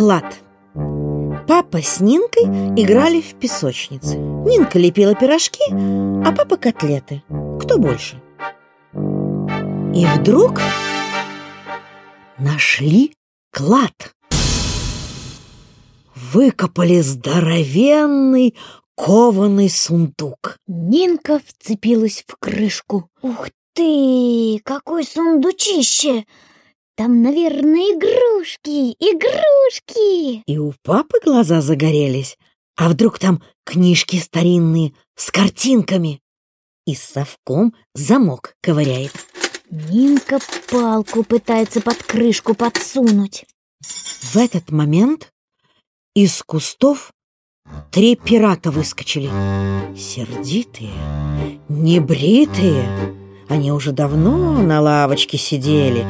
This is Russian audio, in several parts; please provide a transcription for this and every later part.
Клад. Папа с Нинкой играли в песочнице. Нинка лепила пирожки, а папа котлеты. Кто больше? И вдруг нашли клад. Выкопали здоровенный кованый сундук. Нинка вцепилась в крышку. Ух ты, какой сундучище! Там, наверное, игрушки, игрушки! И у папы глаза загорелись. А вдруг там книжки старинные с картинками? И с совком замок ковыряет. Нинка палку пытается под крышку подсунуть. В этот момент из кустов три пирата выскочили. Сердитые, небритые. Они уже давно на лавочке сидели,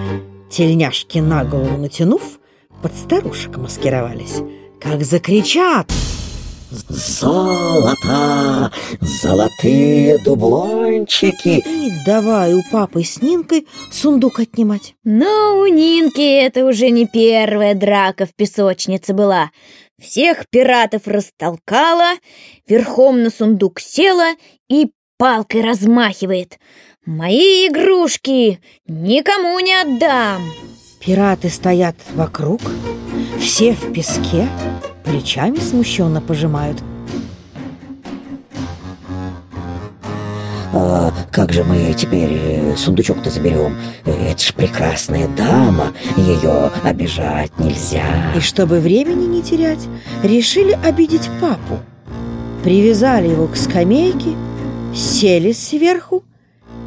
тельняшки на голову натянув, под старушек маскировались. Как закричат! Золото! Золотые дублончики! И давай у папы с Нинкой сундук отнимать. Но у Нинки это уже не первая драка в песочнице была. Всех пиратов растолкала, верхом на сундук села и палкой размахивает. «Мои игрушки никому не отдам!» Пираты стоят вокруг, все в песке, плечами смущенно пожимают. А как же мы теперь э, сундучок-то заберем? Это ж прекрасная дама, ее обижать нельзя. И чтобы времени не терять, решили обидеть папу. Привязали его к скамейке, сели сверху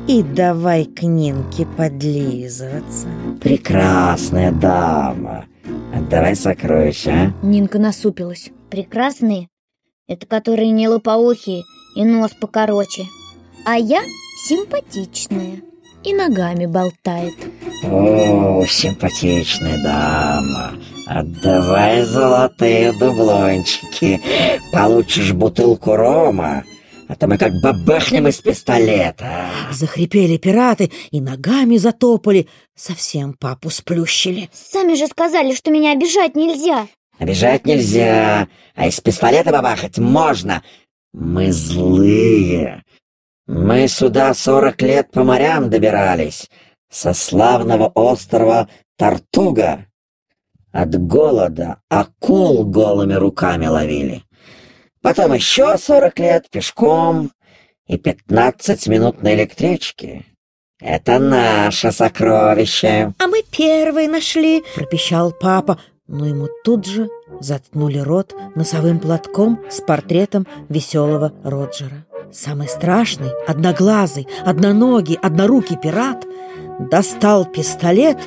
и давай к Нинке подлизываться. Прекрасная дама, отдавай сокровища, а? Нинка насупилась. Прекрасные? Это которые не лопоухие и нос покороче. А я симпатичная и ногами болтает. О, симпатичная дама, отдавай золотые дублончики, получишь бутылку рома, а то мы как бабахнем из пистолета. Захрипели пираты и ногами затопали, совсем папу сплющили. Сами же сказали, что меня обижать нельзя. Обижать нельзя, а из пистолета бабахать можно. Мы злые. Мы сюда сорок лет по морям добирались, со славного острова Тартуга. От голода акул голыми руками ловили. Потом еще сорок лет пешком и пятнадцать минут на электричке. Это наше сокровище. «А мы первые нашли!» – пропищал папа, но ему тут же заткнули рот носовым платком с портретом веселого Роджера. Самый страшный, одноглазый, одноногий, однорукий пират достал пистолет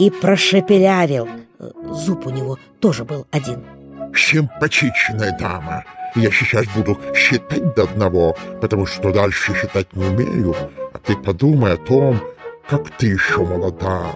и прошепелявил. Зуб у него тоже был один. Симпатичная дама. Я сейчас буду считать до одного, потому что дальше считать не умею. А ты подумай о том, как ты еще молода.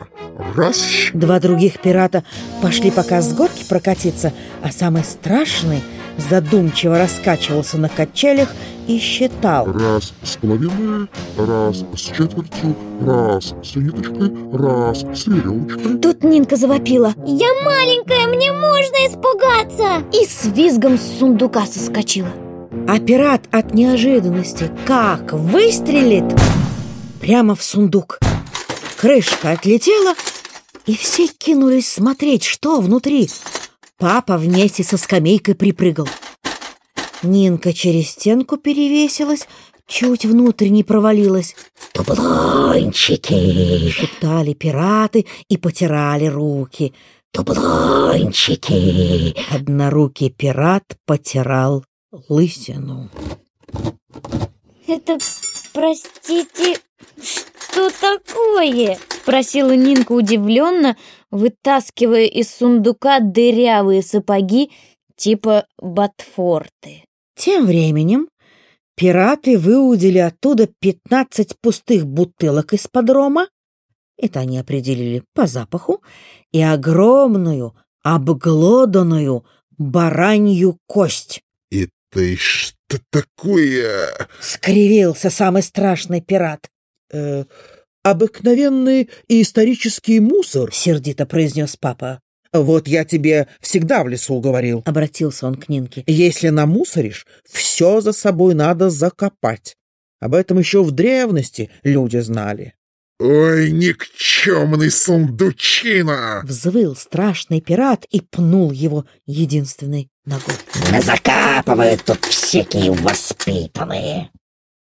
Раз. Два других пирата пошли пока с горки прокатиться, а самый страшный задумчиво раскачивался на качелях и считал. Раз с половиной, раз с четвертью, раз с ниточкой, раз с веревочкой. Тут Нинка завопила. Я маленькая, мне можно испугаться. И с визгом с сундука соскочила. А пират от неожиданности как выстрелит прямо в сундук. Крышка отлетела, и все кинулись смотреть, что внутри. Папа вместе со скамейкой припрыгал. Нинка через стенку перевесилась, чуть внутрь не провалилась. Дублончики, Шептали пираты и потирали руки. дублончики. Однорукий пират потирал лысину. Это, простите, что такое? Спросила Нинка удивленно, вытаскивая из сундука дырявые сапоги типа ботфорты. Тем временем пираты выудили оттуда 15 пустых бутылок из-под рома, это они определили по запаху, и огромную, обглоданную баранью кость. Это что такое? Скривился самый страшный пират. «Э, обыкновенный и исторический мусор. Сердито произнес папа. Вот я тебе всегда в лесу говорил. Обратился он к Нинке. Если намусоришь, все за собой надо закопать. Об этом еще в древности люди знали. Ой, никчемный сундучина! Взвыл страшный пират и пнул его единственной ногой. Закапывают тут всякие воспитанные.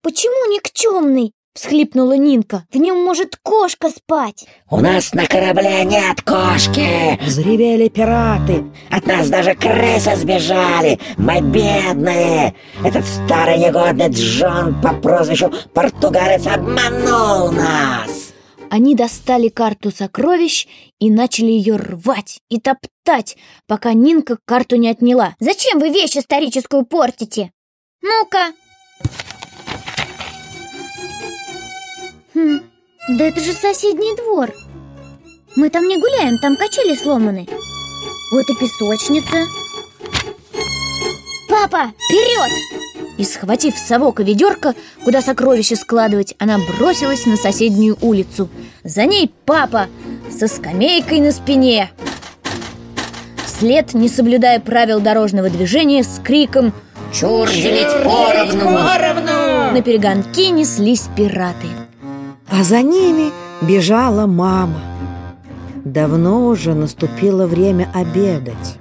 Почему никчемный? Всхлипнула Нинка. В нем может кошка спать. У нас на корабле нет кошки. Взревели пираты. От нас даже крысы сбежали. Мы бедные. Этот старый негодный Джон по прозвищу Португалец обманул нас. Они достали карту сокровищ и начали ее рвать и топтать, пока Нинка карту не отняла. «Зачем вы вещь историческую портите? Ну-ка!» Хм, да это же соседний двор. Мы там не гуляем, там качели сломаны. Вот и песочница. Папа, вперед! И схватив совок и ведерко, куда сокровища складывать, она бросилась на соседнюю улицу. За ней папа со скамейкой на спине. Вслед, не соблюдая правил дорожного движения, с криком «Чур делить поровну!» На перегонки неслись пираты. А за ними бежала мама. Давно уже наступило время обедать.